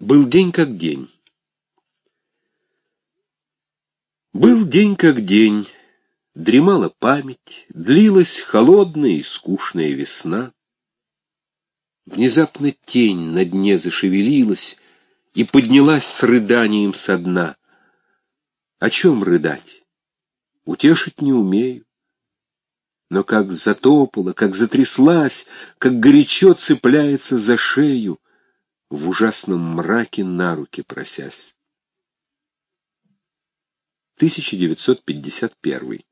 Был день как день. Был день как день, дремала память, длилась холодная и скучная весна. Внезапно тень на дне зашевелилась и поднялась с рыданием со дна. О чем рыдать? Утешить не умею. Но как затопала, как затряслась, как горячо цепляется за шею, в ужасном мраке на руки просясь. 1951